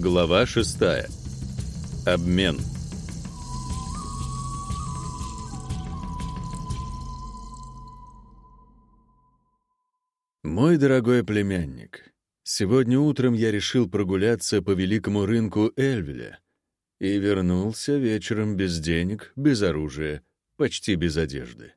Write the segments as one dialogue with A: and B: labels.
A: Глава 6. Обмен. Мой дорогой племянник, сегодня утром я решил прогуляться по великому рынку Эльвеля и вернулся вечером без денег, без оружия, почти без одежды.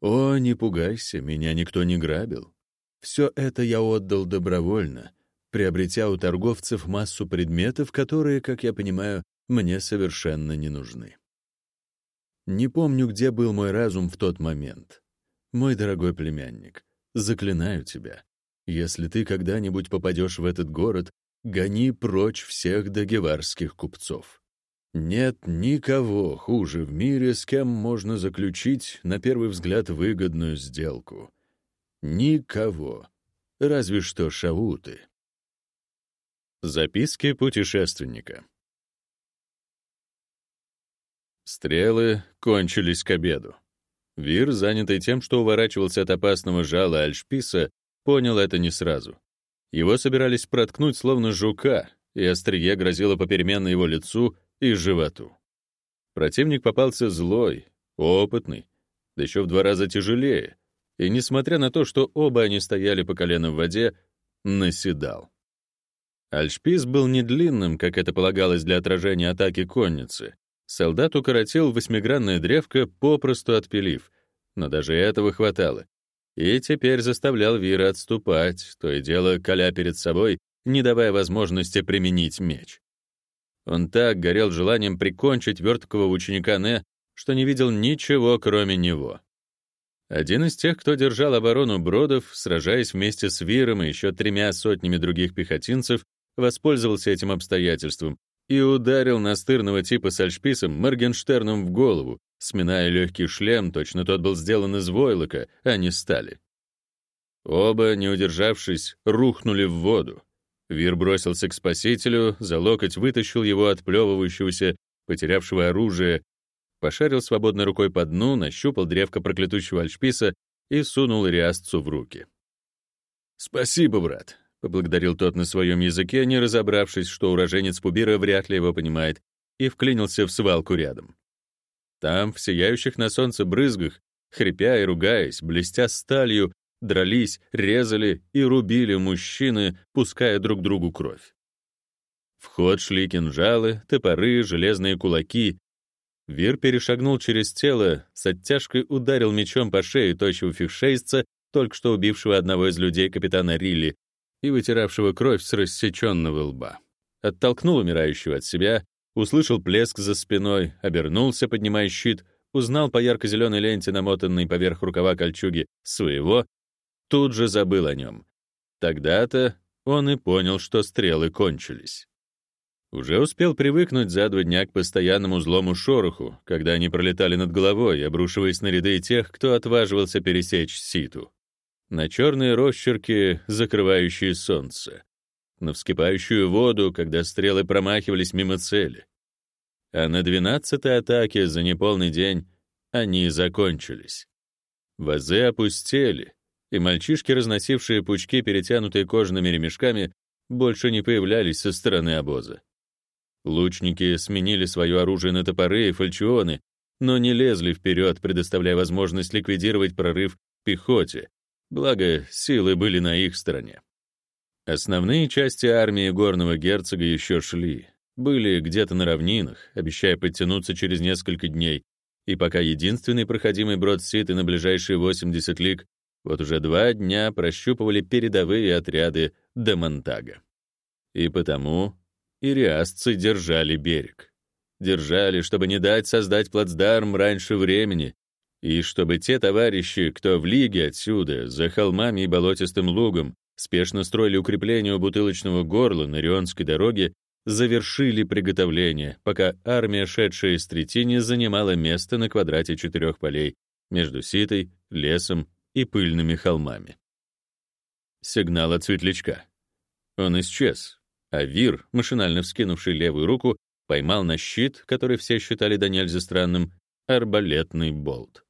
A: О, не пугайся, меня никто не грабил. Все это я отдал добровольно, приобретя у торговцев массу предметов, которые, как я понимаю, мне совершенно не нужны. Не помню, где был мой разум в тот момент. Мой дорогой племянник, заклинаю тебя, если ты когда-нибудь попадешь в этот город, гони прочь всех дагеварских купцов. Нет никого хуже в мире, с кем можно заключить, на первый взгляд, выгодную сделку. Никого. Разве что шауты. Записки путешественника. Стрелы кончились к обеду. Вир, занятый тем, что уворачивался от опасного жала Альшписа, понял это не сразу. Его собирались проткнуть словно жука, и острие грозило попеременно его лицу и животу. Противник попался злой, опытный, да еще в два раза тяжелее, и, несмотря на то, что оба они стояли по колено в воде, наседал. Альшпис был не длинным, как это полагалось для отражения атаки конницы. Солдат укоротил восьмигранное древко, попросту отпилив, но даже этого хватало. И теперь заставлял Вира отступать, то и дело коля перед собой, не давая возможности применить меч. Он так горел желанием прикончить верткого ученика Не, что не видел ничего, кроме него. Один из тех, кто держал оборону Бродов, сражаясь вместе с Виром и еще тремя сотнями других пехотинцев, воспользовался этим обстоятельством и ударил настырного типа с альшписом Моргенштерном в голову, сминая легкий шлем, точно тот был сделан из войлока, а не стали. Оба, не удержавшись, рухнули в воду. Вир бросился к спасителю, за локоть вытащил его отплевывающегося, потерявшего оружие, пошарил свободной рукой по дну, нащупал древко проклятущего альшписа и сунул Риастцу в руки. «Спасибо, брат. — поблагодарил тот на своем языке, не разобравшись, что уроженец Пубира вряд ли его понимает, и вклинился в свалку рядом. Там, в сияющих на солнце брызгах, хрипя и ругаясь, блестя сталью, дрались, резали и рубили мужчины, пуская друг другу кровь. В ход шли кинжалы, топоры, железные кулаки. Вир перешагнул через тело, с оттяжкой ударил мечом по шее тощего фихшейца, только что убившего одного из людей капитана Рилли, и вытиравшего кровь с рассеченного лба. Оттолкнул умирающего от себя, услышал плеск за спиной, обернулся, поднимая щит, узнал по ярко-зеленой ленте, намотанной поверх рукава кольчуги, своего, тут же забыл о нем. Тогда-то он и понял, что стрелы кончились. Уже успел привыкнуть за два дня к постоянному злому шороху, когда они пролетали над головой, обрушиваясь на ряды тех, кто отваживался пересечь ситу на черные росчерки, закрывающие солнце, на вскипающую воду, когда стрелы промахивались мимо цели. А на двенадцатой атаке за неполный день они закончились. Вазы опустели, и мальчишки, разносившие пучки, перетянутые кожаными ремешками, больше не появлялись со стороны обоза. Лучники сменили свое оружие на топоры и фальчионы, но не лезли вперед, предоставляя возможность ликвидировать прорыв пехоте, Благо, силы были на их стороне. Основные части армии горного герцога еще шли, были где-то на равнинах, обещая подтянуться через несколько дней, и пока единственный проходимый брод Ситы на ближайшие 80 лиг, вот уже два дня прощупывали передовые отряды до Монтага. И потому ириасцы держали берег. Держали, чтобы не дать создать плацдарм раньше времени, и чтобы те товарищи, кто в лиге отсюда, за холмами и болотистым лугом, спешно строили укрепление у бутылочного горла на Рионской дороге, завершили приготовление, пока армия, шедшая из Третини, занимала место на квадрате четырех полей между Ситой, лесом и пыльными холмами. Сигнал от светлячка. Он исчез, а Вир, машинально вскинувший левую руку, поймал на щит, который все считали до нельзя странным, арбалетный болт.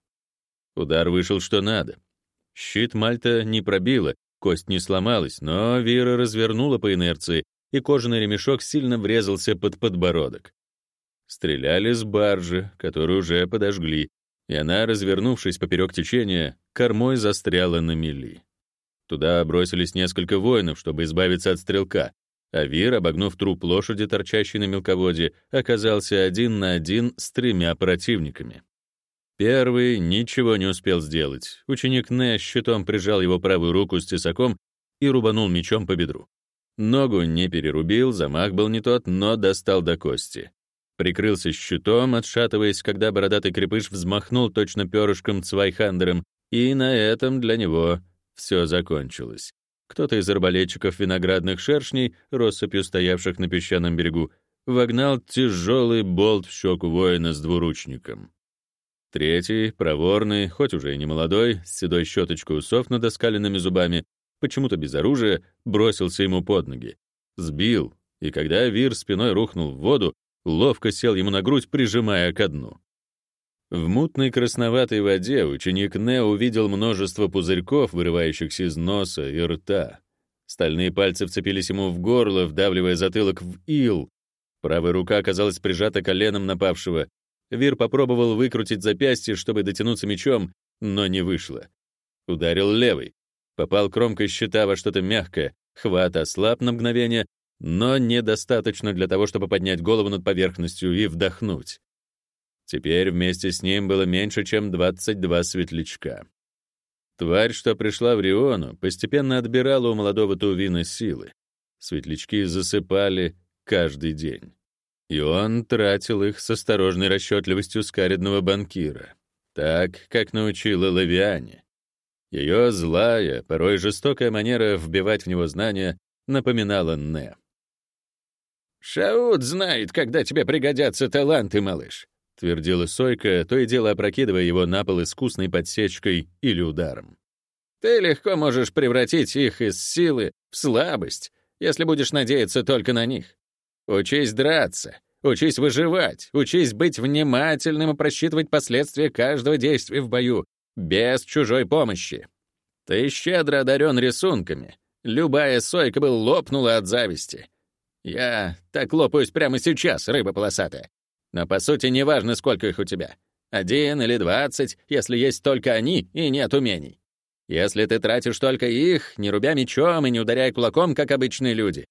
A: Удар вышел что надо. Щит Мальта не пробила, кость не сломалась, но Вера развернула по инерции, и кожаный ремешок сильно врезался под подбородок. Стреляли с баржи, которую уже подожгли, и она, развернувшись поперек течения, кормой застряла на мели. Туда бросились несколько воинов, чтобы избавиться от стрелка, а Вир, обогнув труп лошади, торчащей на мелководье, оказался один на один с тремя противниками. Первый ничего не успел сделать. Ученик Нэ щитом прижал его правую руку с тесаком и рубанул мечом по бедру. Ногу не перерубил, замах был не тот, но достал до кости. Прикрылся щитом, отшатываясь, когда бородатый крепыш взмахнул точно перышком Цвайхандером, и на этом для него все закончилось. Кто-то из арбалетчиков виноградных шершней, россыпью стоявших на песчаном берегу, вогнал тяжелый болт в щеку воина с двуручником. Третий, проворный, хоть уже и не молодой, с седой щеточкой усов над оскаленными зубами, почему-то без оружия, бросился ему под ноги. Сбил, и когда Вир спиной рухнул в воду, ловко сел ему на грудь, прижимая ко дну. В мутной красноватой воде ученик Не увидел множество пузырьков, вырывающихся из носа и рта. Стальные пальцы вцепились ему в горло, вдавливая затылок в ил. Правая рука оказалась прижата коленом напавшего. Вир попробовал выкрутить запястье, чтобы дотянуться мечом, но не вышло. Ударил левый. Попал кромкой щита во что-то мягкое, хват ослаб на мгновение, но недостаточно для того, чтобы поднять голову над поверхностью и вдохнуть. Теперь вместе с ним было меньше, чем 22 светлячка. Тварь, что пришла в Риону, постепенно отбирала у молодого Тувина силы. Светлячки засыпали каждый день. И он тратил их с осторожной расчетливостью скаридного банкира, так, как научила Лавиане. Ее злая, порой жестокая манера вбивать в него знания напоминала Не.
B: «Шаут знает, когда тебе пригодятся таланты, малыш», —
A: твердила Сойка, то и дело опрокидывая его на пол искусной подсечкой или ударом.
B: «Ты легко можешь превратить их из силы в слабость, если будешь надеяться только на них. Учись драться, учись выживать, учись быть внимательным и просчитывать последствия каждого действия в бою, без чужой помощи. Ты щедро одарен рисунками. Любая сойка бы лопнула от зависти. Я так лопаюсь прямо сейчас, рыба полосатая. Но по сути неважно, сколько их у тебя. Один или двадцать, если есть только они и нет умений. Если ты тратишь только их, не рубя мечом и не ударяя кулаком, как обычные люди.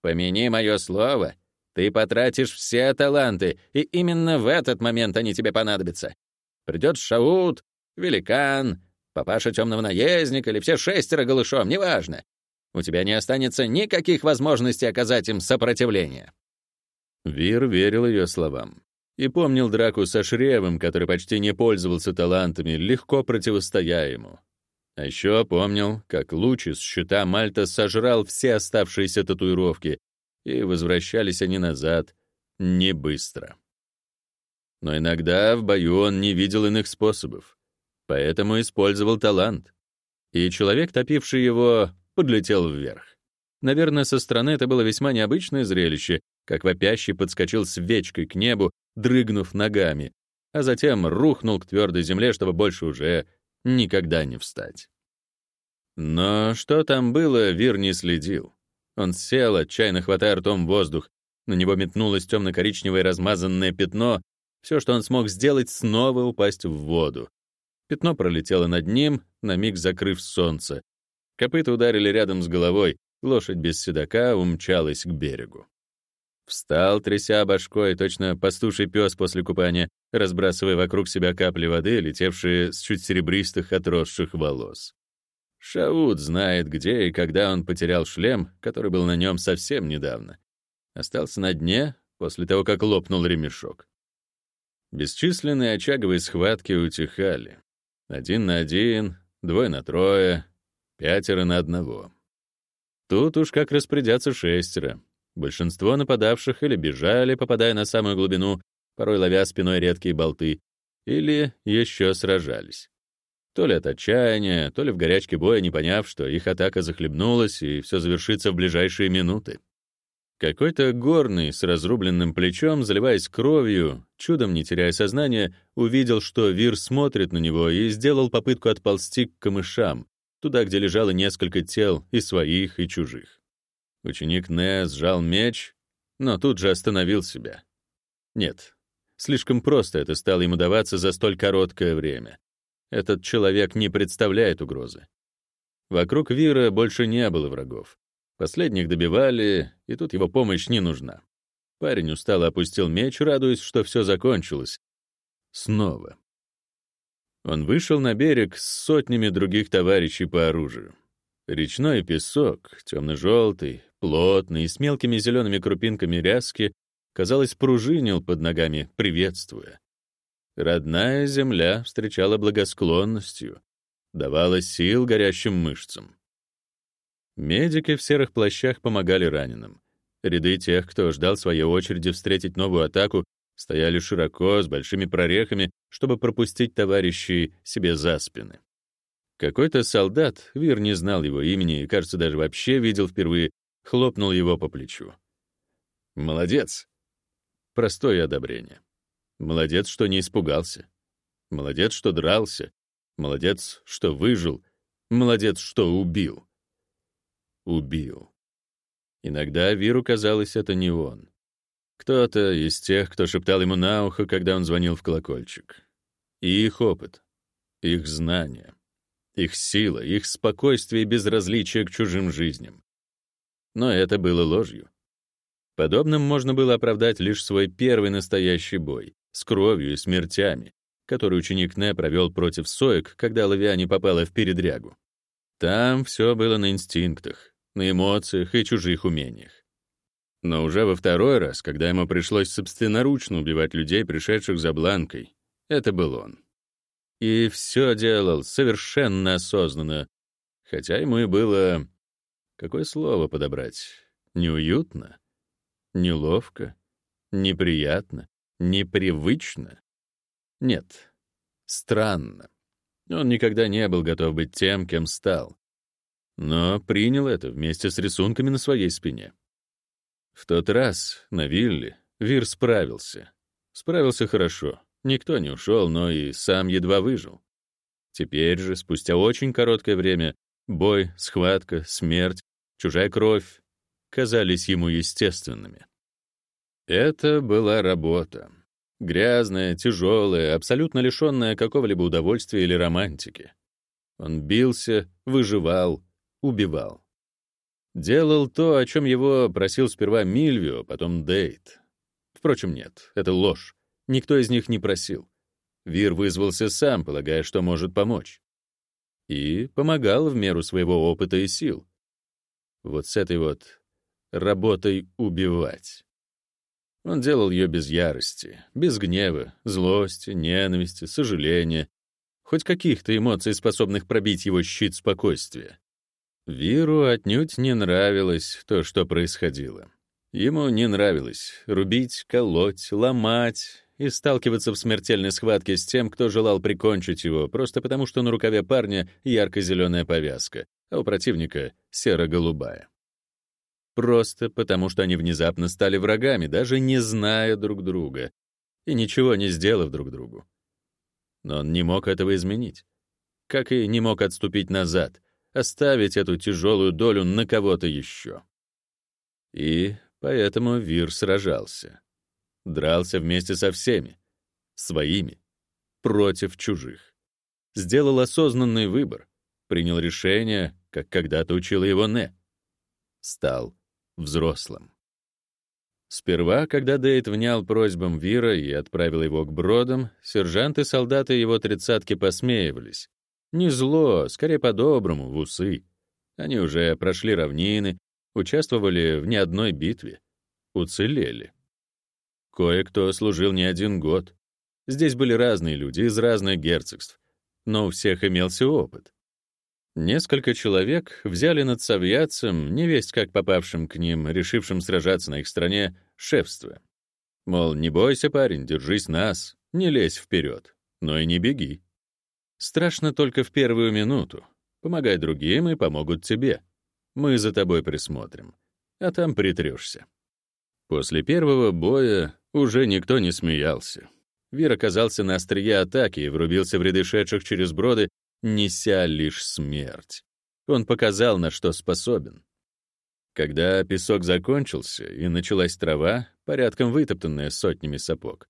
B: Помяни мое слово, ты потратишь все таланты, и именно в этот момент они тебе понадобятся. Придет Шаут, великан, папаша темного наездника или все шестеро голышом, неважно у тебя не останется никаких возможностей оказать им сопротивление».
A: Вир верил ее словам и помнил драку со Шревым, который почти не пользовался талантами, легко противостоя ему. А еще помнил, как луч из щита Мальта сожрал все оставшиеся татуировки, и возвращались они назад не быстро. Но иногда в бою он не видел иных способов, поэтому использовал талант. И человек, топивший его, подлетел вверх. Наверное, со стороны это было весьма необычное зрелище, как вопящий подскочил свечкой к небу, дрыгнув ногами, а затем рухнул к твердой земле, чтобы больше уже никогда не встать. Но что там было, Вир не следил. Он сел, отчаянно хватая ртом воздух. На него метнулось темно-коричневое размазанное пятно. Все, что он смог сделать, снова упасть в воду. Пятно пролетело над ним, на миг закрыв солнце. Копыта ударили рядом с головой, лошадь без седока умчалась к берегу. Встал, тряся башкой, точно пастуший пес после купания, разбрасывая вокруг себя капли воды, летевшие с чуть серебристых отросших волос. Шаут знает, где и когда он потерял шлем, который был на нем совсем недавно. Остался на дне после того, как лопнул ремешок. Бесчисленные очаговые схватки утихали. Один на один, двое на трое, Пятеро на одного. Тут уж как распорядятся шестеро. Большинство нападавших или бежали, попадая на самую глубину, порой ловя спиной редкие болты, или еще сражались. То ли от отчаяния, то ли в горячке боя, не поняв, что их атака захлебнулась, и все завершится в ближайшие минуты. Какой-то горный с разрубленным плечом, заливаясь кровью, чудом не теряя сознания, увидел, что Вир смотрит на него и сделал попытку отползти к камышам, туда, где лежало несколько тел, и своих, и чужих. Ученик Не сжал меч, но тут же остановил себя. Нет, слишком просто это стало ему даваться за столь короткое время. Этот человек не представляет угрозы. Вокруг Вира больше не было врагов. Последних добивали, и тут его помощь не нужна. Парень устало опустил меч, радуясь, что все закончилось. Снова. Он вышел на берег с сотнями других товарищей по оружию. Речной песок, темно-желтый, плотный и с мелкими зелеными крупинками ряски, казалось, пружинил под ногами, приветствуя. Родная земля встречала благосклонностью, давала сил горящим мышцам. Медики в серых плащах помогали раненым. Ряды тех, кто ждал своей очереди встретить новую атаку, стояли широко, с большими прорехами, чтобы пропустить товарищей себе за спины. Какой-то солдат, Вир не знал его имени и, кажется, даже вообще видел впервые, хлопнул его по плечу. «Молодец!» Простое одобрение. Молодец, что не испугался. Молодец, что дрался. Молодец, что выжил. Молодец, что убил. Убил. Иногда Виру казалось, это не он. Кто-то из тех, кто шептал ему на ухо, когда он звонил в колокольчик. И их опыт, их знания, их сила, их спокойствие и безразличие к чужим жизням. Но это было ложью. Подобным можно было оправдать лишь свой первый настоящий бой с кровью и смертями, который ученик Не провел против Соек, когда Лавиане попала в передрягу. Там все было на инстинктах, на эмоциях и чужих умениях. Но уже во второй раз, когда ему пришлось собственноручно убивать людей, пришедших за Бланкой, это был он. И все делал совершенно осознанно, хотя ему и было... Какое слово подобрать? Неуютно? Неловко? Неприятно? Непривычно? Нет. Странно. Он никогда не был готов быть тем, кем стал. Но принял это вместе с рисунками на своей спине. В тот раз на вилле Вир справился. Справился хорошо. Никто не ушел, но и сам едва выжил. Теперь же, спустя очень короткое время, бой, схватка, смерть, чужая кровь казались ему естественными. Это была работа. Грязная, тяжелая, абсолютно лишенная какого-либо удовольствия или романтики. Он бился, выживал, убивал. Делал то, о чем его просил сперва Мильвио, потом Дейт. Впрочем, нет, это ложь. Никто из них не просил. Вир вызвался сам, полагая, что может помочь. И помогал в меру своего опыта и сил. Вот с этой вот работой убивать. Он делал ее без ярости, без гнева, злости, ненависти, сожаления, хоть каких-то эмоций, способных пробить его щит спокойствия. Виру отнюдь не нравилось то, что происходило. Ему не нравилось рубить, колоть, ломать и сталкиваться в смертельной схватке с тем, кто желал прикончить его, просто потому что на рукаве парня ярко-зеленая повязка, а у противника серо-голубая. Просто потому что они внезапно стали врагами, даже не зная друг друга и ничего не сделав друг другу. Но он не мог этого изменить. Как и не мог отступить назад, оставить эту тяжелую долю на кого-то еще. И поэтому Вир сражался. Дрался вместе со всеми, своими, против чужих. Сделал осознанный выбор, принял решение, как когда-то учил его Не. Стал взрослым. Сперва, когда Дейт внял просьбам Вира и отправил его к бродам, сержанты и солдаты его тридцатки посмеивались. Не зло, скорее по-доброму, в усы. Они уже прошли равнины, участвовали в не одной битве, уцелели. Кое-кто служил не один год. Здесь были разные люди из разных герцогств, но у всех имелся опыт. Несколько человек взяли над совьяцем, невесть как попавшим к ним, решившим сражаться на их стороне, шефство. Мол, не бойся, парень, держись нас, не лезь вперед, но и не беги. Страшно только в первую минуту. Помогай другим, и помогут тебе. Мы за тобой присмотрим, а там притрешься. После первого боя уже никто не смеялся. Вир оказался на острие атаки и врубился в ряды шедших через броды, неся лишь смерть. Он показал, на что способен. Когда песок закончился и началась трава, порядком вытоптанная сотнями сапог,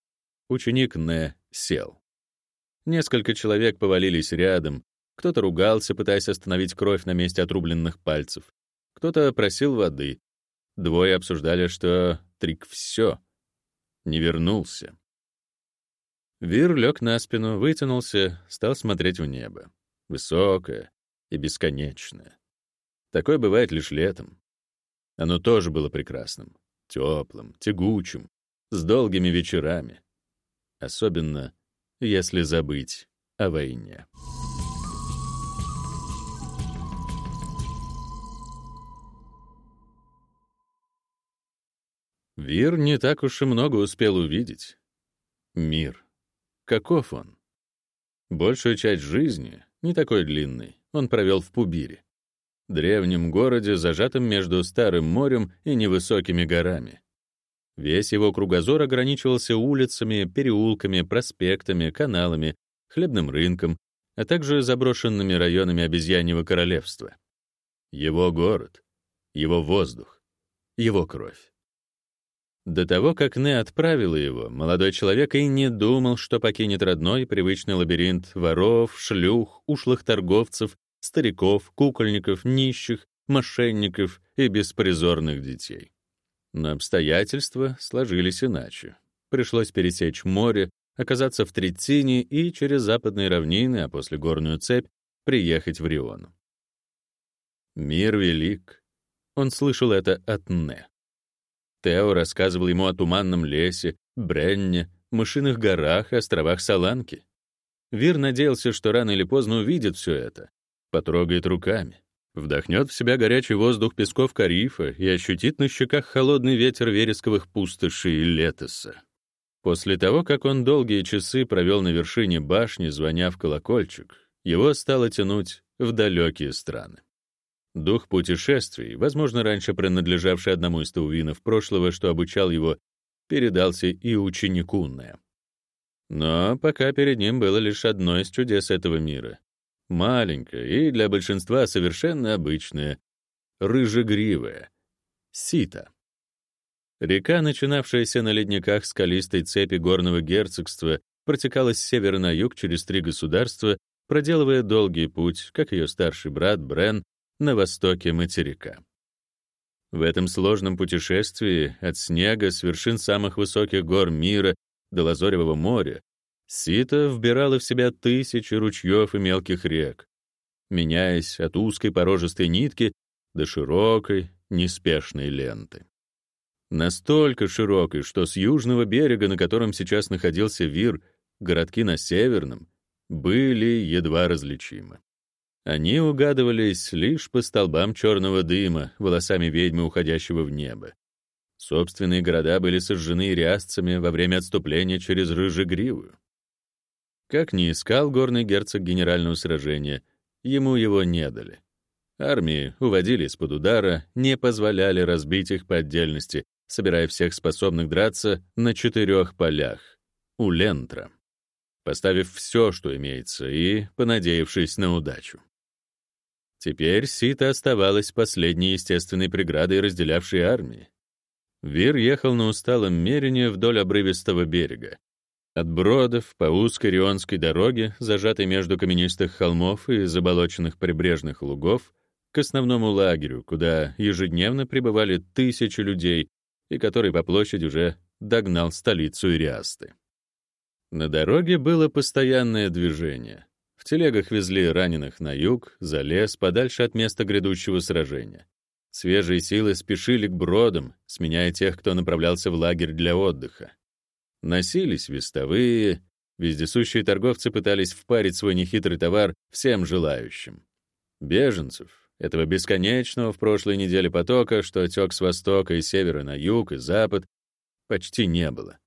A: ученик Не сел. Несколько человек повалились рядом, кто-то ругался, пытаясь остановить кровь на месте отрубленных пальцев, кто-то просил воды. Двое обсуждали, что Трик все, не вернулся. Вир лег на спину, вытянулся, стал смотреть в небо. Высокое и бесконечное. Такое бывает лишь летом. Оно тоже было прекрасным, теплым, тягучим, с долгими вечерами. Особенно, если забыть о войне. Вир не так уж и много успел увидеть. Мир. Каков он? Большую часть жизни, не такой длинный, он провел в Пубире древнем городе, зажатом между Старым морем и невысокими горами. Весь его кругозор ограничивался улицами, переулками, проспектами, каналами, хлебным рынком, а также заброшенными районами обезьяньего королевства. Его город, его воздух, его кровь. До того, как Не отправила его, молодой человек и не думал, что покинет родной привычный лабиринт воров, шлюх, ушлых торговцев стариков, кукольников, нищих, мошенников и беспризорных детей. Но обстоятельства сложились иначе. Пришлось пересечь море, оказаться в Трицине и через западные равнины, а после горную цепь, приехать в Рион. Мир велик. Он слышал это от Не. Тео рассказывал ему о туманном лесе, Бренне, мышиных горах и островах Саланки. Вир надеялся, что рано или поздно увидит все это, потрогает руками, вдохнет в себя горячий воздух песков Карифа и ощутит на щеках холодный ветер вересковых пустошей и летоса. После того, как он долгие часы провел на вершине башни, звоня в колокольчик, его стало тянуть в далекие страны. Дух путешествий, возможно, раньше принадлежавший одному из таувинов прошлого, что обучал его, передался и ученику Не. Но пока перед ним было лишь одно из чудес этого мира маленькая и для большинства совершенно обычная, рыжегривая, сита. Река, начинавшаяся на ледниках скалистой цепи горного герцогства, протекала с севера на юг через три государства, проделывая долгий путь, как ее старший брат Брен, на востоке материка. В этом сложном путешествии от снега с вершин самых высоких гор мира до Лазоревого моря Сито вбирало в себя тысячи ручьев и мелких рек, меняясь от узкой порожистой нитки до широкой, неспешной ленты. Настолько широкой, что с южного берега, на котором сейчас находился Вир, городки на северном, были едва различимы. Они угадывались лишь по столбам черного дыма, волосами ведьмы, уходящего в небо. Собственные города были сожжены рясцами во время отступления через Рыжегривую. Как ни искал горный герцог генерального сражения, ему его не дали. Армии уводили из-под удара, не позволяли разбить их по отдельности, собирая всех способных драться на четырех полях у Лентра, поставив все, что имеется, и понадеявшись на удачу. Теперь Сита оставалась последней естественной преградой, разделявшей армии. Вир ехал на усталом мерине вдоль обрывистого берега, от Бродов по узкой Рионской дороге, зажатой между каменистых холмов и заболоченных прибрежных лугов, к основному лагерю, куда ежедневно прибывали тысячи людей и который по площади уже догнал столицу Ириасты. На дороге было постоянное движение. Телегах везли раненых на юг, за лес, подальше от места грядущего сражения. Свежие силы спешили к бродам, сменяя тех, кто направлялся в лагерь для отдыха. Носились вестовые, вездесущие торговцы пытались впарить свой нехитрый товар всем желающим. Беженцев, этого бесконечного в прошлой неделе потока, что тек с востока и севера на юг и запад, почти не было.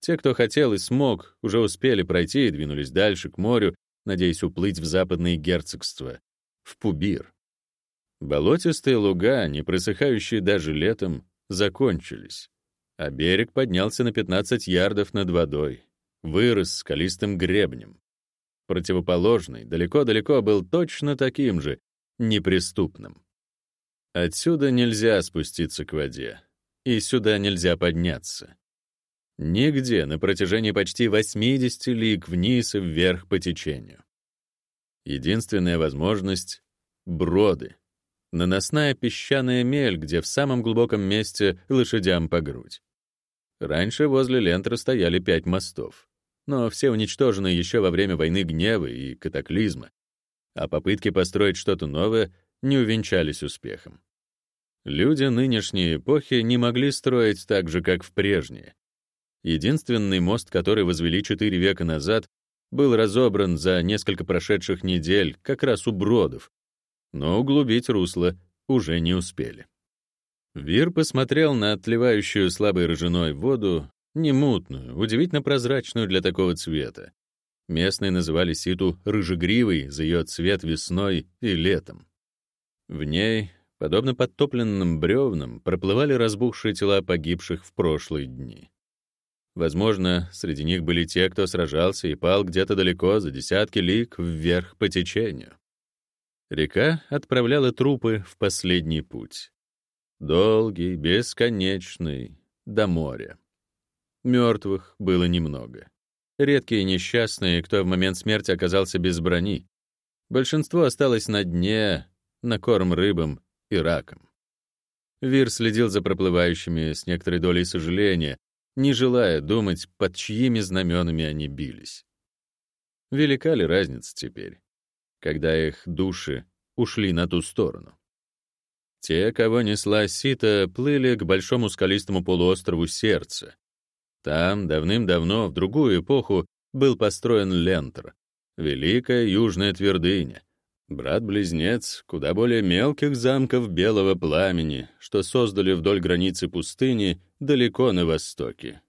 A: Те, кто хотел и смог, уже успели пройти и двинулись дальше, к морю, надеясь уплыть в западные герцогства, в Пубир. Болотистые луга, не просыхающие даже летом, закончились а берег поднялся на 15 ярдов над водой, вырос скалистым гребнем. Противоположный, далеко-далеко был точно таким же, неприступным. Отсюда нельзя спуститься к воде, и сюда нельзя подняться. Нигде на протяжении почти 80 лиг вниз и вверх по течению. Единственная возможность — броды. Наносная песчаная мель, где в самом глубоком месте лошадям по грудь. Раньше возле Лентра стояли пять мостов, но все уничтожены еще во время войны гнева и катаклизма, а попытки построить что-то новое не увенчались успехом. Люди нынешней эпохи не могли строить так же, как в прежние. Единственный мост, который возвели четыре века назад, был разобран за несколько прошедших недель, как раз у бродов, но углубить русло уже не успели. Вир посмотрел на отливающую слабой рыжиной воду, не мутную, удивительно прозрачную для такого цвета. Местные называли ситу рыжегривой за ее цвет весной и летом. В ней Подобно подтопленным бревнам, проплывали разбухшие тела погибших в прошлые дни. Возможно, среди них были те, кто сражался и пал где-то далеко, за десятки лиг, вверх по течению. Река отправляла трупы в последний путь. Долгий, бесконечный, до моря. Мертвых было немного. Редкие несчастные, кто в момент смерти оказался без брони. Большинство осталось на дне, на корм рыбам и раком. Вир следил за проплывающими с некоторой долей сожаления, не желая думать, под чьими знаменами они бились. Велика ли разница теперь, когда их души ушли на ту сторону? Те, кого несла Сита, плыли к большому скалистому полуострову Сердца. Там давным-давно, в другую эпоху, был построен Лентер, великая южная твердыня, Брат-близнец куда более мелких замков белого пламени, что создали вдоль границы пустыни далеко на востоке.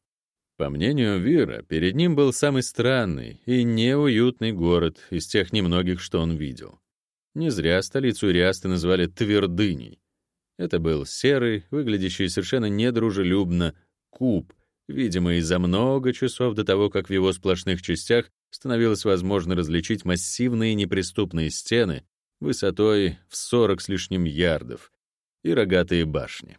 A: По мнению Вира, перед ним был самый странный и неуютный город из тех немногих, что он видел. Не зря столицу Ириасты назвали Твердыней. Это был серый, выглядящий совершенно недружелюбно, куб, видимо, из-за много часов до того, как в его сплошных частях становилось возможно различить массивные неприступные стены высотой в 40 с лишним ярдов и рогатые башни.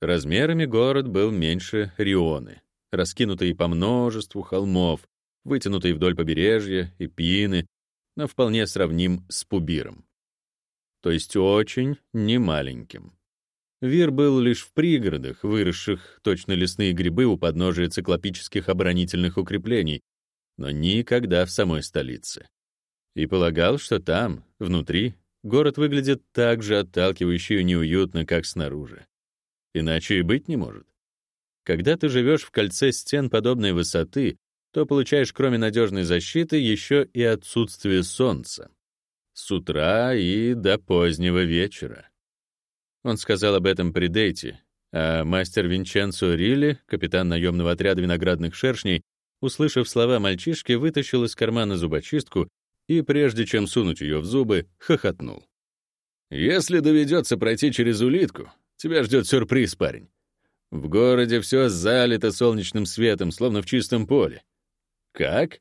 A: Размерами город был меньше Рионы, раскинутый по множеству холмов, вытянутый вдоль побережья и пины, но вполне сравним с Пубиром. То есть очень немаленьким. Вир был лишь в пригородах, выросших точно лесные грибы у подножия циклопических оборонительных укреплений, но никогда в самой столице. И полагал, что там, внутри, город выглядит так же отталкивающе и неуютно, как снаружи. Иначе и быть не может. Когда ты живешь в кольце стен подобной высоты, то получаешь кроме надежной защиты еще и отсутствие солнца. С утра и до позднего вечера. Он сказал об этом при дейте, а мастер Винченцо Рилли, капитан наемного отряда виноградных шершней, услышав слова мальчишки, вытащил из кармана зубочистку и, прежде чем сунуть ее в зубы, хохотнул. «Если доведется пройти через улитку, тебя ждет сюрприз, парень. В городе все залито солнечным светом, словно в чистом поле. Как?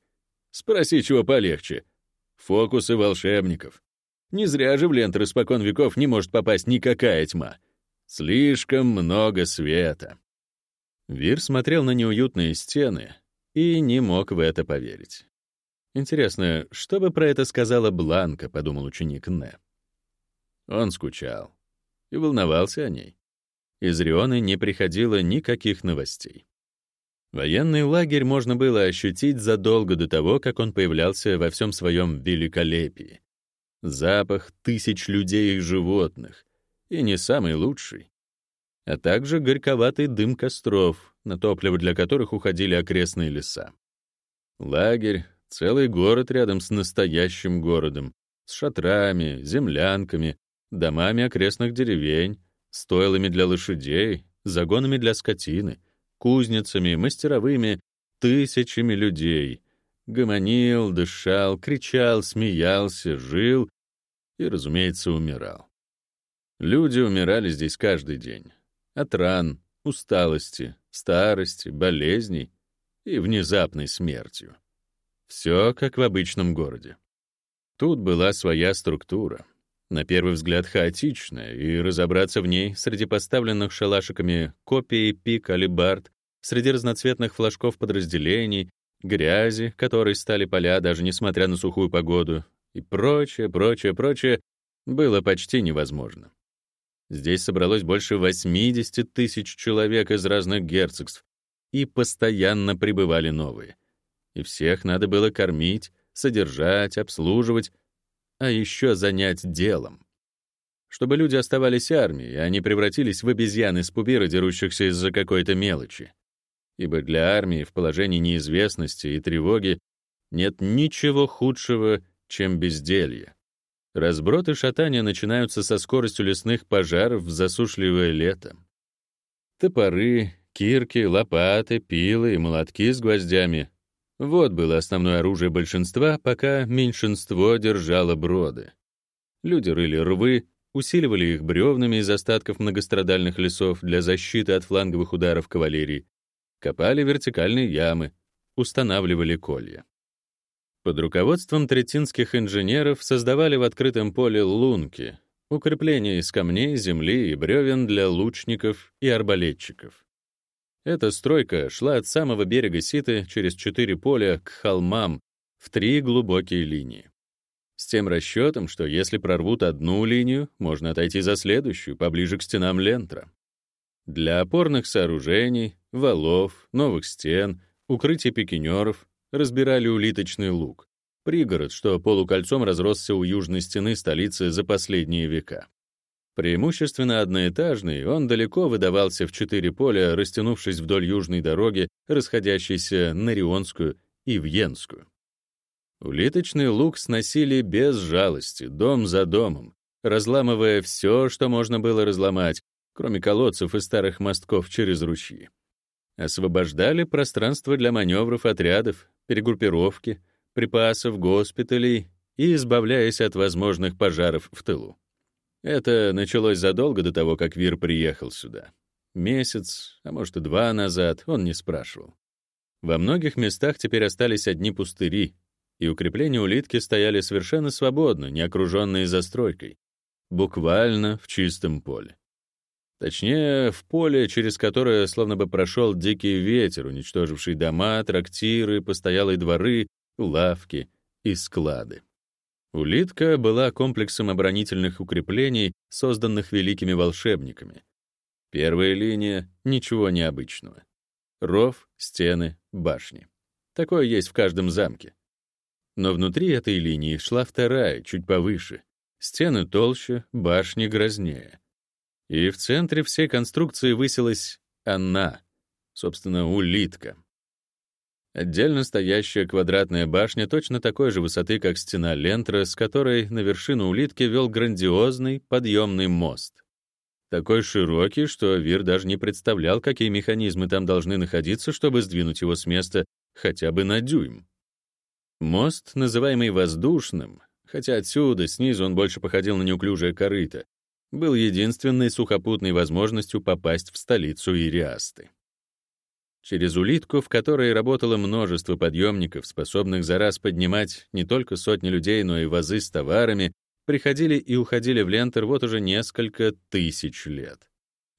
A: Спроси, чего полегче. Фокусы волшебников. Не зря же в Лентер испокон веков не может попасть никакая тьма. Слишком много света. Вир смотрел на неуютные стены, и не мог в это поверить. Интересно, что бы про это сказала Бланка, подумал ученик Не. Он скучал и волновался о ней. Из Рионы не приходило никаких новостей. Военный лагерь можно было ощутить задолго до того, как он появлялся во всем своем великолепии. Запах тысяч людей и животных, и не самый лучший а также горьковатый дым костров, на топливо для которых уходили окрестные леса. Лагерь — целый город рядом с настоящим городом, с шатрами, землянками, домами окрестных деревень, стойлами для лошадей, загонами для скотины, кузницами, мастеровыми, тысячами людей. Гомонил, дышал, кричал, смеялся, жил и, разумеется, умирал. Люди умирали здесь каждый день от ран, усталости, старости, болезней и внезапной смертью. Все как в обычном городе. Тут была своя структура. На первый взгляд хаотичная, и разобраться в ней среди поставленных шалашиками копий пик алибард, среди разноцветных флажков подразделений, грязи, которой стали поля даже несмотря на сухую погоду, и прочее, прочее, прочее, было почти невозможно. Здесь собралось больше 80 тысяч человек из разных герцогств, и постоянно прибывали новые. И всех надо было кормить, содержать, обслуживать, а еще занять делом. Чтобы люди оставались армией, а не превратились в обезьяны с пупира, дерущихся из-за какой-то мелочи. Ибо для армии в положении неизвестности и тревоги нет ничего худшего, чем безделье. Разброд и шатания начинаются со скоростью лесных пожаров в засушливое лето. Топоры, кирки, лопаты, пилы и молотки с гвоздями вот было основное оружие большинства, пока меньшинство держало броды. Люди рыли рвы, усиливали их бревнами из остатков многострадальных лесов для защиты от фланговых ударов кавалерии, копали вертикальные ямы, устанавливали колья. Под руководством третинских инженеров создавали в открытом поле лунки, укрепления из камней, земли и бревен для лучников и арбалетчиков. Эта стройка шла от самого берега Ситы через четыре поля к холмам в три глубокие линии. С тем расчетом, что если прорвут одну линию, можно отойти за следующую, поближе к стенам Лентра. Для опорных сооружений, валов, новых стен, укрытий пикинеров разбирали улиточный луг, пригород, что полукольцом разросся у южной стены столицы за последние века. Преимущественно одноэтажный, он далеко выдавался в четыре поля, растянувшись вдоль южной дороги, расходящейся на Рионскую и Вьенскую. Улиточный луг сносили без жалости, дом за домом, разламывая все, что можно было разломать, кроме колодцев и старых мостков через ручьи. Освобождали пространство для маневров отрядов, перегруппировки, припасов, госпиталей и избавляясь от возможных пожаров в тылу. Это началось задолго до того, как Вир приехал сюда. Месяц, а может и два назад, он не спрашивал. Во многих местах теперь остались одни пустыри, и укрепления улитки стояли совершенно свободно, не окруженные застройкой. Буквально в чистом поле. Точнее, в поле, через которое словно бы прошел дикий ветер, уничтоживший дома, трактиры, постоялые дворы, лавки и склады. Улитка была комплексом оборонительных укреплений, созданных великими волшебниками. Первая линия — ничего необычного. Ров, стены, башни. Такое есть в каждом замке. Но внутри этой линии шла вторая, чуть повыше. Стены толще, башни грознее. И в центре всей конструкции высилась она, собственно, улитка. Отдельно стоящая квадратная башня точно такой же высоты, как стена Лентра, с которой на вершину улитки вел грандиозный подъемный мост. Такой широкий, что Вир даже не представлял, какие механизмы там должны находиться, чтобы сдвинуть его с места хотя бы на дюйм. Мост, называемый воздушным, хотя отсюда, снизу, он больше походил на неуклюжее корыто, был единственной сухопутной возможностью попасть в столицу Ириасты. Через улитку, в которой работало множество подъемников, способных за раз поднимать не только сотни людей, но и вазы с товарами, приходили и уходили в Лентер вот уже несколько тысяч лет.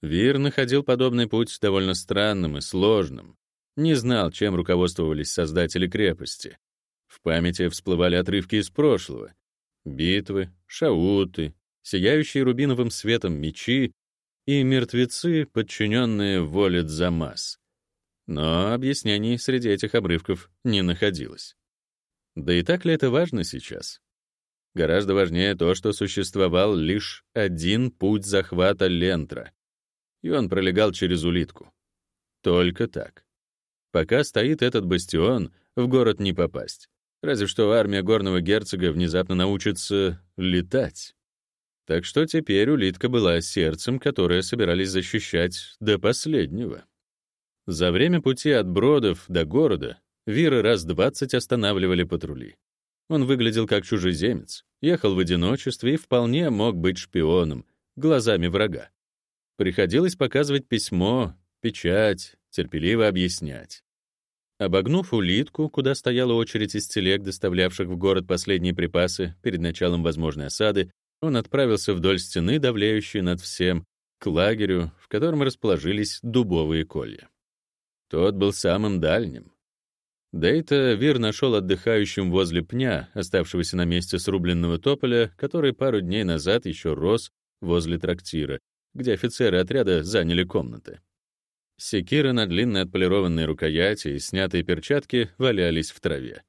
A: Вир находил подобный путь довольно странным и сложным. Не знал, чем руководствовались создатели крепости. В памяти всплывали отрывки из прошлого. Битвы, шауты, сияющие рубиновым светом мечи и мертвецы, подчиненные воле Дзамас. Но объяснений среди этих обрывков не находилось. Да и так ли это важно сейчас? Гораздо важнее то, что существовал лишь один путь захвата Лентра, и он пролегал через улитку. Только так. Пока стоит этот бастион, в город не попасть. Разве что армия горного герцога внезапно научится летать. Так что теперь улитка была сердцем, которое собирались защищать до последнего. За время пути от Бродов до города Виры раз двадцать останавливали патрули. Он выглядел как чужеземец, ехал в одиночестве и вполне мог быть шпионом, глазами врага. Приходилось показывать письмо, печать, терпеливо объяснять. Обогнув улитку, куда стояла очередь из телег, доставлявших в город последние припасы перед началом возможной осады, он отправился вдоль стены, давлеющей над всем, к лагерю, в котором расположились дубовые колья. Тот был самым дальним. Дейта Вир нашел отдыхающим возле пня, оставшегося на месте срубленного тополя, который пару дней назад еще рос возле трактира, где офицеры отряда заняли комнаты. Секиры на длинной отполированной рукояти и снятые перчатки валялись в траве.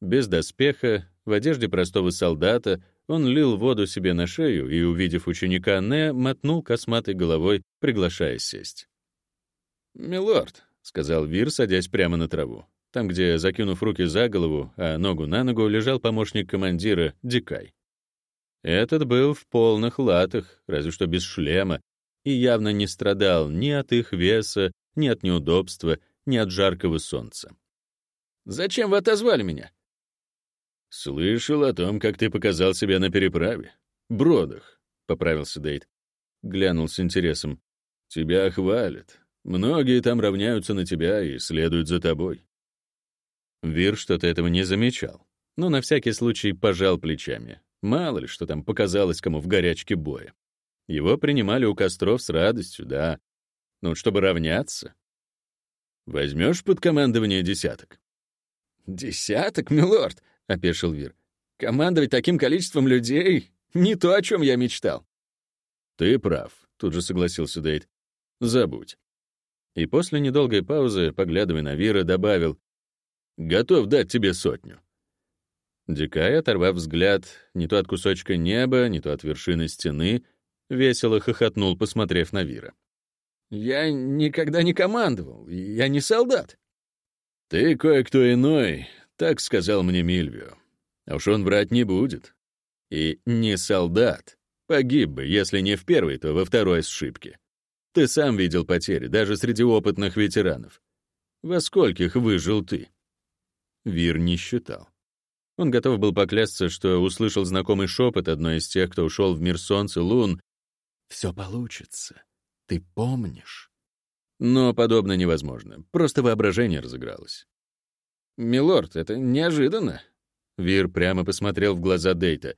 A: Без доспеха, в одежде простого солдата, он лил воду себе на шею и, увидев ученика Не, мотнул косматой головой, приглашая сесть.
B: «Милорд», — сказал Вир, садясь прямо на траву, там, где, закинув руки за голову, а ногу на ногу, лежал помощник командира Дикай.
A: Этот был в полных латах, разве что без шлема, и явно не страдал ни от их веса, ни от неудобства, ни от жаркого солнца.
B: «Зачем вы отозвали меня?»
A: «Слышал о том, как ты показал себя на переправе. Бродах», — поправился Дейт. Глянул с интересом. «Тебя хвалят. Многие там равняются на тебя и следуют за тобой». Вир что-то этого не замечал, но на всякий случай пожал плечами. Мало ли, что там показалось кому в горячке боя. Его принимали у костров с радостью, да. Но чтобы равняться... Возьмешь под командование десяток?
B: «Десяток, милорд?» — опешил Вир. «Командовать таким количеством людей — не то, о чем я мечтал».
A: «Ты прав», — тут же согласился Дейт. «Забудь». И после недолгой паузы, поглядывая на Вира, добавил, «Готов дать тебе сотню». Дикай, оторвав взгляд не то от кусочка неба, не то от вершины стены, весело хохотнул, посмотрев на Вира.
B: «Я никогда не командовал, я не солдат».
A: «Ты кое-кто иной», — так сказал мне Мильвио. А уж он врать не будет. И не солдат. Погиб бы, если не в первой, то во второй сшибке. Ты сам видел потери, даже среди опытных ветеранов. Во скольких выжил ты?» Вир не считал. Он готов был поклясться, что услышал знакомый шепот одной из тех, кто ушел в мир солнца, лун. «Все получится. Ты помнишь?» Но подобное невозможно. Просто воображение разыгралось.
B: «Милорд, это неожиданно».
A: Вир прямо посмотрел в глаза Дейта.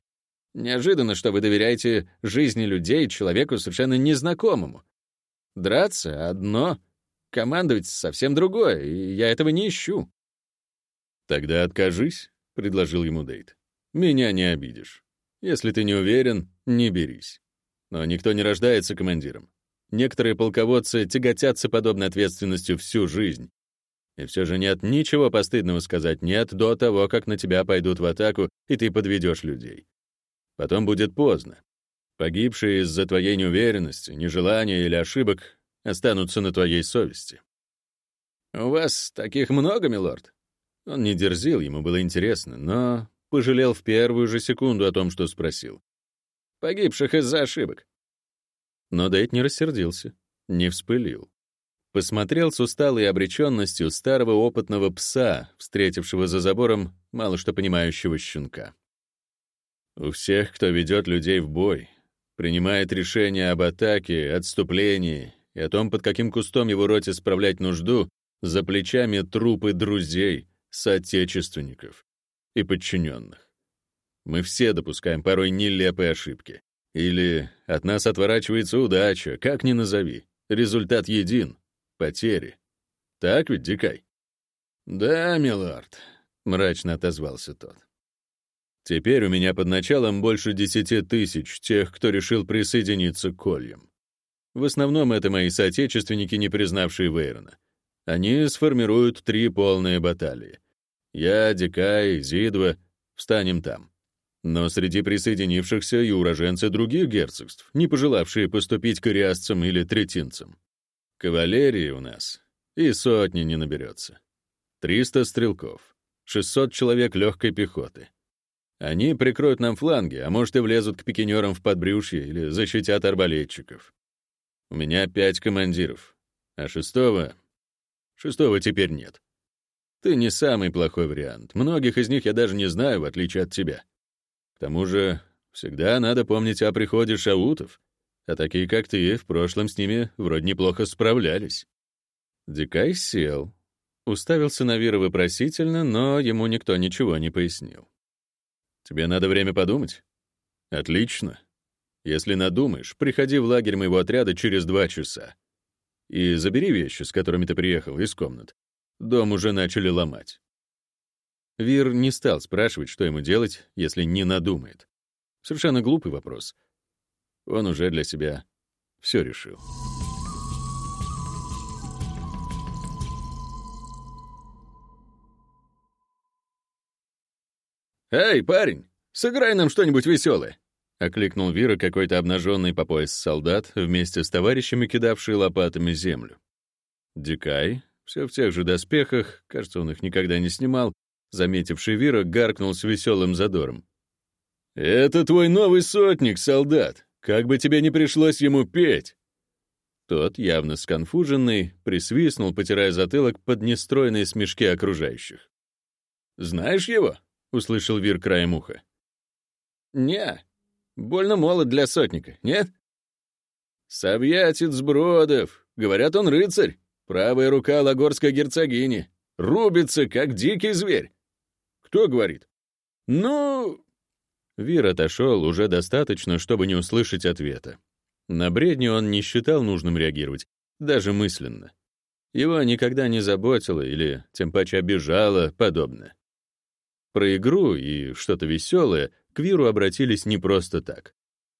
B: «Неожиданно, что вы доверяете жизни людей человеку совершенно незнакомому. Драться — одно, командовать — совсем другое, и я этого не ищу».
A: «Тогда откажись», — предложил ему Дейт. «Меня не обидишь. Если ты не уверен, не берись. Но никто не рождается командиром. Некоторые полководцы тяготятся подобной ответственностью всю жизнь. И все же нет ничего постыдного сказать «нет» до того, как на тебя пойдут в атаку, и ты подведешь людей. Потом будет поздно. Погибшие из-за твоей неуверенности, нежелания или ошибок останутся на твоей совести.
B: «У вас таких много, милорд?»
A: Он не дерзил, ему было интересно, но пожалел в первую же секунду о том, что спросил.
B: «Погибших из-за ошибок».
A: Но Дейт не рассердился, не вспылил. Посмотрел с усталой обреченностью старого опытного пса, встретившего за забором мало что понимающего щенка. У всех, кто ведет людей в бой, принимает решения об атаке, отступлении и о том, под каким кустом его роте справлять нужду, за плечами трупы друзей, соотечественников и подчиненных. Мы все допускаем порой нелепые ошибки. Или от нас отворачивается удача, как ни назови. Результат един — потери. Так ведь, Дикай?
B: «Да, милорд», —
A: мрачно отозвался тот. «Теперь у меня под началом больше десяти тысяч тех, кто решил присоединиться к кольям. В основном это мои соотечественники, не признавшие Вейрона. Они сформируют три полные баталии. Я, Дикай, Зидва встанем там. Но среди присоединившихся и уроженцы других герцогств, не пожелавшие поступить к ириасцам или третинцам. Кавалерии у нас и сотни не наберется. 300 стрелков, 600 человек легкой пехоты. Они прикроют нам фланги, а может и влезут к пикинерам в подбрюшье или защитят арбалетчиков. У меня пять командиров, а шестого... Шестого теперь нет. Ты не самый плохой вариант. Многих из них я даже не знаю, в отличие от тебя. К тому же, всегда надо помнить о приходе шаутов, а такие, как ты, в прошлом с ними вроде неплохо справлялись. Дикай сел, уставился на Вира вопросительно, но ему никто ничего не пояснил. Тебе надо время подумать. Отлично. Если надумаешь, приходи в лагерь моего отряда через два часа. И забери вещи, с которыми ты приехал, из комнат. Дом уже начали ломать. Вир не стал спрашивать, что ему делать, если не надумает. Совершенно глупый вопрос. Он уже для себя все решил.
B: «Эй, парень, сыграй нам что-нибудь веселое!» — окликнул Вира какой-то обнаженный по пояс солдат, вместе с товарищами, кидавший лопатами землю.
A: Дикай, все в тех же доспехах, кажется, он их никогда не снимал, заметивший Вира, гаркнул с веселым задором. «Это твой новый сотник, солдат! Как бы тебе не пришлось ему петь!» Тот, явно сконфуженный, присвистнул, потирая затылок под нестройные смешки окружающих.
B: «Знаешь его?» — услышал Вир краем уха. «Не, больно молод для сотника, нет?» «Совьятец Бродов. Говорят, он рыцарь. Правая рука лагорской герцогини. Рубится, как дикий зверь. Кто говорит? Ну...»
A: Вир отошел уже достаточно, чтобы не услышать ответа. На бредни он не считал нужным реагировать, даже мысленно. Его никогда не заботило или, тем паче, обижало подобное. Про игру и что-то веселое к Виру обратились не просто так.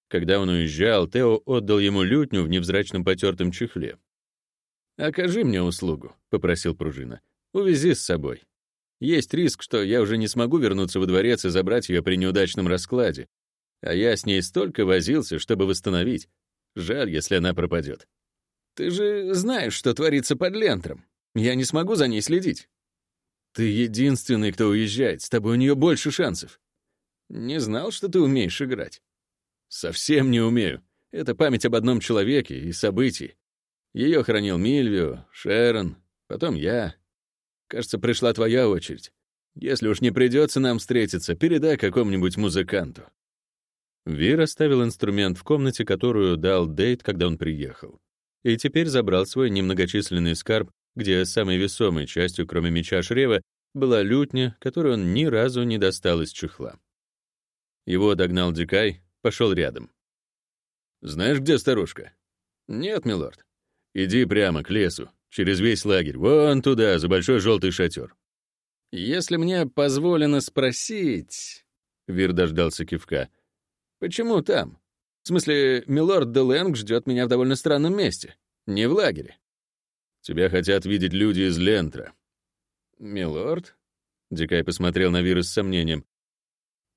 A: Когда он уезжал, Тео отдал ему лютню в невзрачном потертом чехле. «Окажи мне услугу», — попросил пружина. «Увези с собой. Есть риск, что я уже не смогу вернуться во дворец и забрать ее при неудачном раскладе. А я с ней столько возился, чтобы восстановить. Жаль, если она пропадет. Ты же знаешь, что творится под Лентром. Я не смогу за ней следить. Ты единственный, кто уезжает. С тобой у нее больше шансов. Не знал, что ты умеешь играть. Совсем не умею. Это память об одном человеке и событии. Ее хранил Мильвио, Шерон, потом я. Кажется, пришла твоя очередь. Если уж не придется нам встретиться, передай какому-нибудь музыканту». Вир оставил инструмент в комнате, которую дал Дейт, когда он приехал. И теперь забрал свой немногочисленный скарб, где самой весомой частью, кроме меча Шрева, была лютня, которую он ни разу не достал из чехла. Его догнал Дикай, пошел рядом. «Знаешь, где старушка?» «Нет, милорд. Иди прямо к лесу. Через весь лагерь, вон туда, за большой желтый шатер. Если мне позволено спросить... Вир дождался кивка. Почему там? В смысле, милорд де Лэнг ждет меня в довольно странном месте. Не в лагере. Тебя хотят видеть люди из Лентра. Милорд? Дикай посмотрел на Вира с сомнением.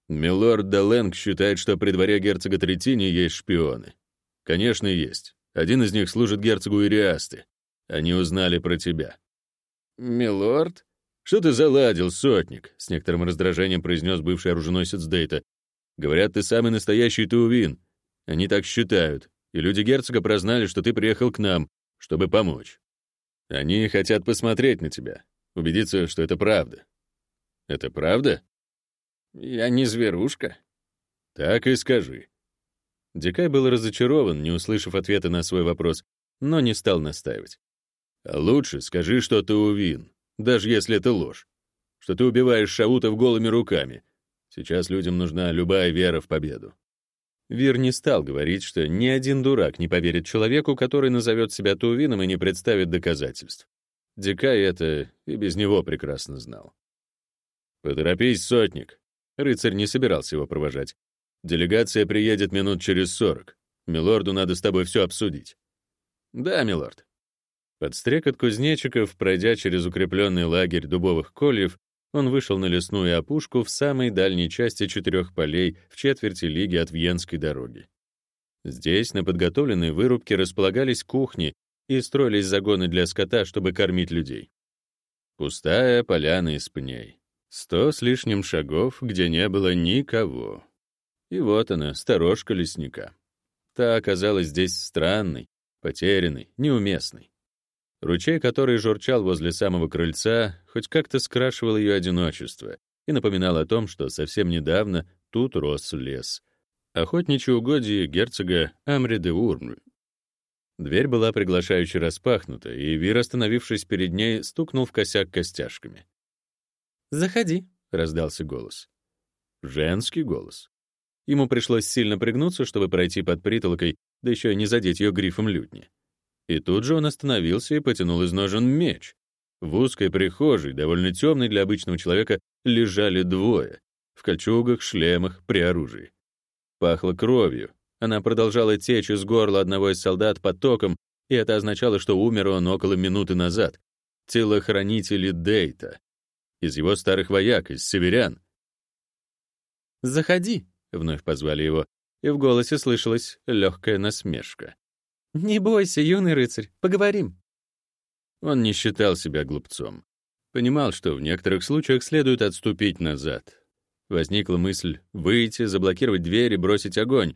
A: Милорд де Лэнг считает, что при дворе герцога Третини есть шпионы. Конечно, есть. Один из них служит герцогу Ириасты. Они узнали про тебя». «Милорд?» «Что ты заладил, сотник?» — с некоторым раздражением произнес бывший оруженосец Дейта. «Говорят, ты самый настоящий Туувин. Они так считают, и люди герцога прознали, что ты приехал к нам, чтобы помочь. Они хотят посмотреть на тебя, убедиться, что это правда». «Это правда?» «Я не зверушка». «Так и скажи». Дикай был разочарован, не услышав ответа на свой вопрос, но не стал настаивать. Лучше скажи, что ты увин, даже если это ложь. Что ты убиваешь шаутов голыми руками. Сейчас людям нужна любая вера в победу. Вир не стал говорить, что ни один дурак не поверит человеку, который назовет себя Тувином и не представит доказательств. Дикай это и без него прекрасно знал. «Поторопись, сотник!» Рыцарь не собирался его провожать. «Делегация приедет минут через сорок. Милорду надо с тобой все обсудить». «Да, милорд». Под стрекот кузнечиков, пройдя через укрепленный лагерь дубовых кольев, он вышел на лесную опушку в самой дальней части четырех полей в четверти лиги от Вьенской дороги. Здесь на подготовленной вырубке располагались кухни и строились загоны для скота, чтобы кормить людей. Пустая поляна из пней. Сто с лишним шагов, где не было никого. И вот она, сторожка лесника. Та оказалась здесь странной, потерянной, неуместной. Ручей, который журчал возле самого крыльца, хоть как-то скрашивал ее одиночество и напоминал о том, что совсем недавно тут рос лес. Охотничьи угодье герцога Амри де Урм. Дверь была приглашающе распахнута, и Вир, остановившись перед ней, стукнул в косяк костяшками.
C: «Заходи», —
A: раздался голос. Женский голос. Ему пришлось сильно пригнуться, чтобы пройти под притолкой, да еще и не задеть ее грифом лютни. И тут же он остановился и потянул из ножен меч. В узкой прихожей, довольно темной для обычного человека, лежали двое. В кольчугах, шлемах, при оружии. Пахло кровью. Она продолжала течь из горла одного из солдат потоком, и это означало, что умер он около минуты назад. Телохранители Дейта. Из его старых вояк, из северян.
B: «Заходи», — вновь позвали его, и в голосе слышалась легкая насмешка. «Не бойся, юный рыцарь, поговорим».
A: Он не считал себя глупцом. Понимал, что в некоторых случаях следует отступить назад. Возникла мысль выйти, заблокировать дверь и бросить огонь.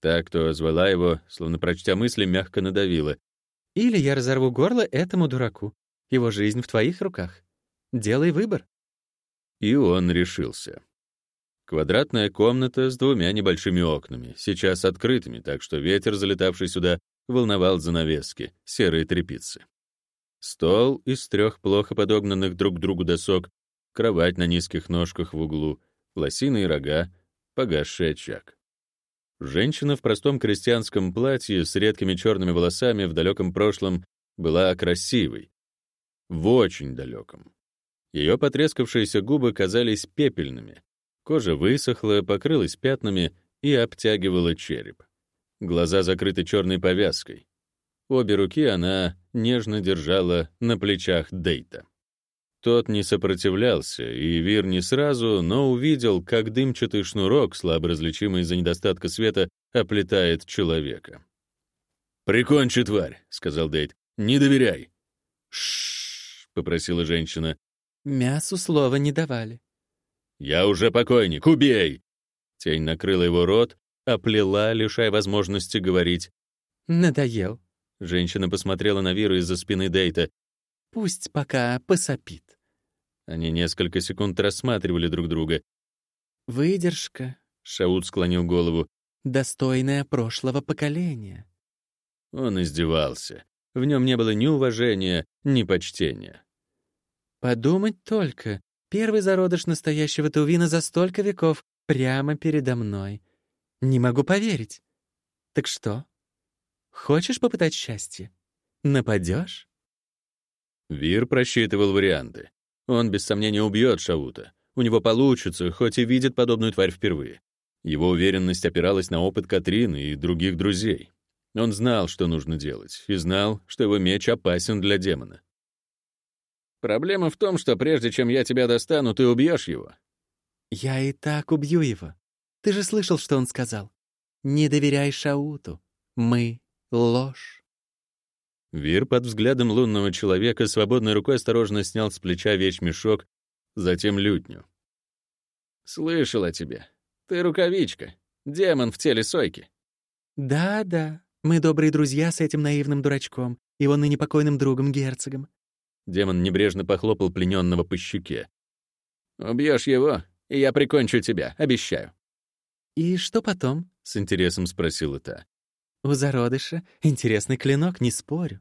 A: Так, кто звала его, словно прочтя мысли, мягко надавила.
B: «Или я разорву горло этому дураку. Его жизнь в твоих руках. Делай выбор».
A: И он решился. Квадратная комната с двумя небольшими окнами, сейчас открытыми, так что ветер, залетавший сюда, волновал занавески, серые тряпицы. Стол из трех плохо подогнанных друг к другу досок, кровать на низких ножках в углу, лосиные рога, погасший очаг. Женщина в простом крестьянском платье с редкими черными волосами в далеком прошлом была красивой. В очень далеком. Ее потрескавшиеся губы казались пепельными, Кожа высохла, покрылась пятнами и обтягивала череп. Глаза закрыты черной повязкой. Обе руки она нежно держала на плечах Дейта. Тот не сопротивлялся, и Вир не сразу, но увидел, как дымчатый шнурок, слабо различимый из-за недостатка света, оплетает человека. «Прикончи, тварь», — сказал Дейт. «Не доверяй».
B: «Ш-ш-ш», попросила женщина. «Мясу слова не давали».
A: «Я уже покойник, убей!» Тень накрыла его рот, оплела, лишая возможности говорить.
B: «Надоел».
A: Женщина посмотрела на Виру из-за спины Дейта.
B: «Пусть пока посопит».
A: Они несколько секунд рассматривали друг друга.
B: «Выдержка», —
A: Шаут склонил голову.
B: «Достойная прошлого поколения».
A: Он издевался. В нем не было ни уважения, ни почтения.
B: «Подумать только, Первый зародыш настоящего Тувина за столько веков прямо передо мной. Не могу поверить. Так что? Хочешь попытать счастье? Нападешь?
A: Вир просчитывал варианты. Он без сомнения убьет Шаута. У него получится, хоть и видит подобную тварь впервые. Его уверенность опиралась на опыт Катрины и других друзей. Он знал, что нужно делать, и знал, что его меч опасен для демона.
B: Проблема в том, что прежде чем я тебя достану, ты убьешь его. Я и так убью его. Ты же слышал, что он сказал. Не доверяй Шауту. Мы — ложь.
A: Вир под взглядом лунного человека свободной рукой осторожно снял с плеча вещмешок, затем лютню.
B: «Слышал о тебе. Ты рукавичка. Демон в теле Сойки». «Да-да, мы добрые друзья с этим наивным дурачком, его ныне покойным другом-герцогом.
A: Демон небрежно похлопал плененного по щеке.
B: «Убьешь его, и я прикончу тебя, обещаю». «И что потом?» — с интересом спросила та. «У зародыша интересный клинок, не спорю.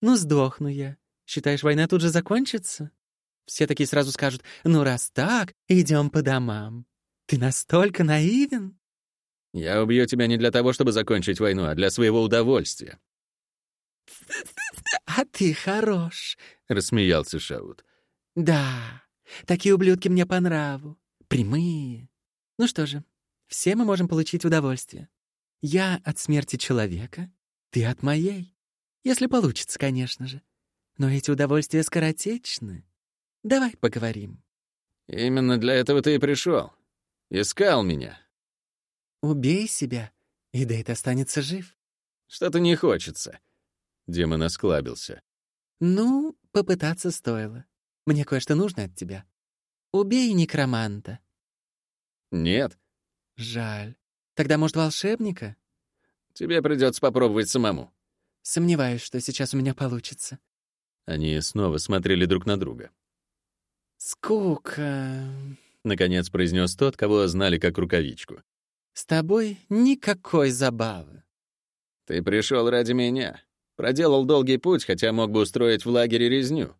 B: Ну, сдохну я. Считаешь, война тут же закончится?» Все такие сразу скажут, «Ну, раз так, идем по домам». Ты настолько наивен.
A: Я убью тебя не для того, чтобы закончить войну, а для своего удовольствия.
B: «А ты хорош», —
A: рассмеялся Шаут.
B: «Да, такие ублюдки мне по нраву. Прямые. Ну что же, все мы можем получить удовольствие. Я от смерти человека, ты от моей. Если получится, конечно же. Но эти удовольствия скоротечны. Давай поговорим».
A: «Именно для этого ты и пришел. Искал меня».
B: «Убей себя, и Дейт останется жив».
A: «Что-то не хочется». Демон осклабился.
B: «Ну, попытаться стоило. Мне кое-что нужно от тебя. Убей некроманта».
A: «Нет».
B: «Жаль. Тогда, может, волшебника?»
A: «Тебе придется попробовать самому».
B: «Сомневаюсь, что сейчас у меня получится».
A: Они снова смотрели друг на друга.
B: «Скука», —
A: наконец произнес тот, кого знали как рукавичку.
B: «С тобой никакой забавы».
A: «Ты пришел ради меня. Проделал долгий путь, хотя мог бы устроить в лагере резню.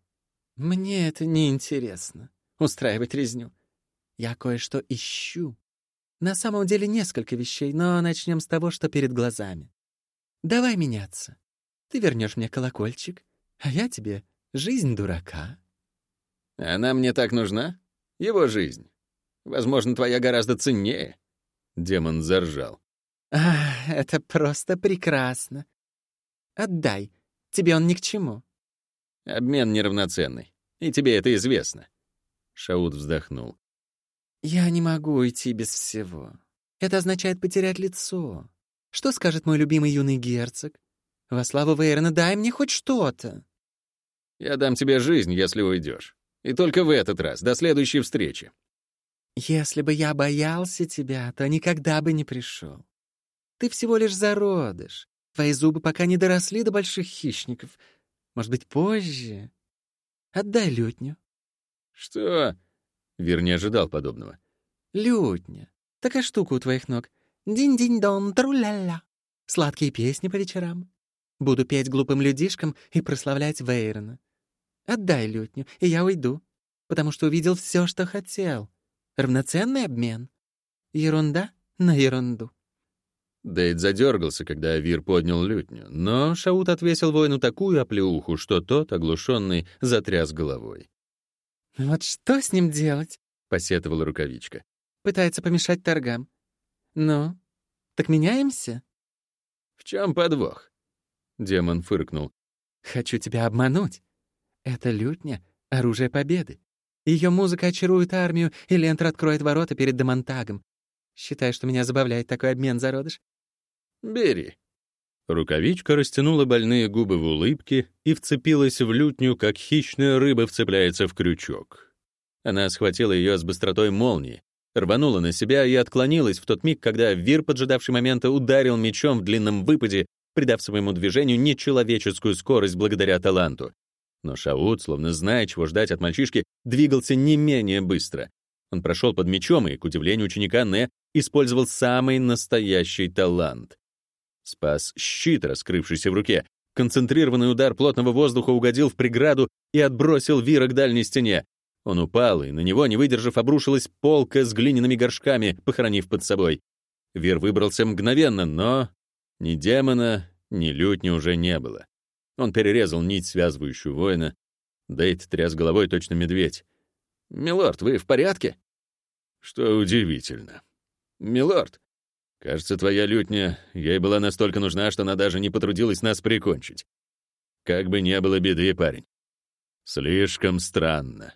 B: Мне это не интересно. Устраивать резню. Я кое-что ищу.
C: На самом деле несколько вещей, но начнем с того, что перед глазами. Давай меняться. Ты вернешь мне колокольчик, а я тебе жизнь дурака.
B: Она мне так нужна? Его жизнь. Возможно, твоя гораздо ценнее.
A: Демон заржал.
C: А, это просто прекрасно. Отдай. Тебе он ни к чему.
B: Обмен неравноценный. И тебе это известно.
A: Шаут вздохнул.
C: Я не могу уйти без всего. Это означает потерять лицо. Что скажет мой любимый юный герцог? Во славу Вейрона дай мне хоть что-то.
B: Я дам тебе жизнь, если уйдешь. И только в этот раз, до следующей встречи.
C: Если бы я боялся тебя, то никогда бы не пришел. Ты всего лишь зародыш. Твои зубы пока не доросли до больших хищников. Может быть, позже? Отдай лютню.
B: Что?
A: Вир не ожидал подобного.
C: Лютня. Такая штука у твоих ног. Динь-динь-дон, тру-ля-ля. Сладкие песни по вечерам. Буду петь глупым людишкам и прославлять Вейрона. Отдай лютню, и я уйду, потому что увидел все, что хотел. Равноценный обмен. Ерунда на ерунду.
A: Дейд задергался, когда Вир поднял лютню, но Шаут отвесил воину такую оплеуху, что тот, оглушенный, затряс головой.
C: «Вот что с ним делать?»
A: — посетовала рукавичка.
C: «Пытается помешать торгам. Ну, так меняемся?»
B: «В чем подвох?»
A: Демон фыркнул.
C: «Хочу тебя обмануть. Это лютня — оружие победы. Ее музыка очарует армию, и Лентр откроет ворота перед Демонтагом. Считай, что меня забавляет такой обмен, зародыш.
B: Бери».
A: Рукавичка растянула больные губы в улыбке и вцепилась в лютню, как хищная рыба вцепляется в крючок. Она схватила ее с быстротой молнии, рванула на себя и отклонилась в тот миг, когда Вир, поджидавший момента, ударил мечом в длинном выпаде, придав своему движению нечеловеческую скорость благодаря таланту. Но Шаут, словно зная, чего ждать от мальчишки, двигался не менее быстро. Он прошел под мечом и, к удивлению ученика Не, использовал самый настоящий талант. Спас щит, раскрывшийся в руке. Концентрированный удар плотного воздуха угодил в преграду и отбросил Вира к дальней стене. Он упал, и на него, не выдержав, обрушилась полка с глиняными горшками, похоронив под собой. Вир выбрался мгновенно, но ни демона, ни лютни уже не было. Он перерезал нить, связывающую воина. Дейт тряс головой, точно медведь.
B: «Милорд, вы в порядке?»
A: «Что удивительно».
B: «Милорд,
A: Кажется, твоя лютня ей была настолько нужна, что она даже не потрудилась нас прикончить. Как бы не было беды, парень. Слишком странно.